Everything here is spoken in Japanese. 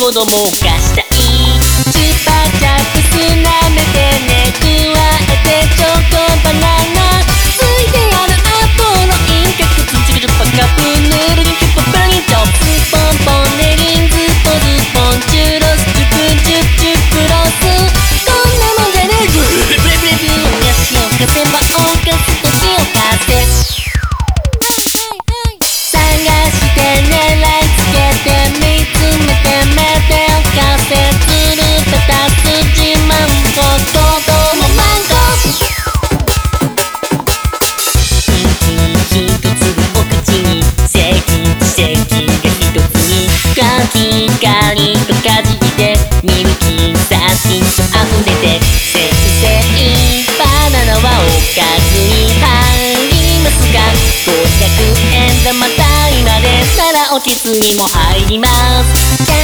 子供がしたいチューパーチャップス舐めてね加えてチョコバナナついてあるアポロインカクツチクチュパカプヌルリキュパプラニチョスポンポンレギンズポズポンチュロスチュプチュチュプロスこんなもんじゃねえブレブレブレブレよしよかせばおかずとしよガキガリとかじってミルキーサティンと溢れて先生バナナはおかずに入りますが500円玉単位までならおきつにも入ります。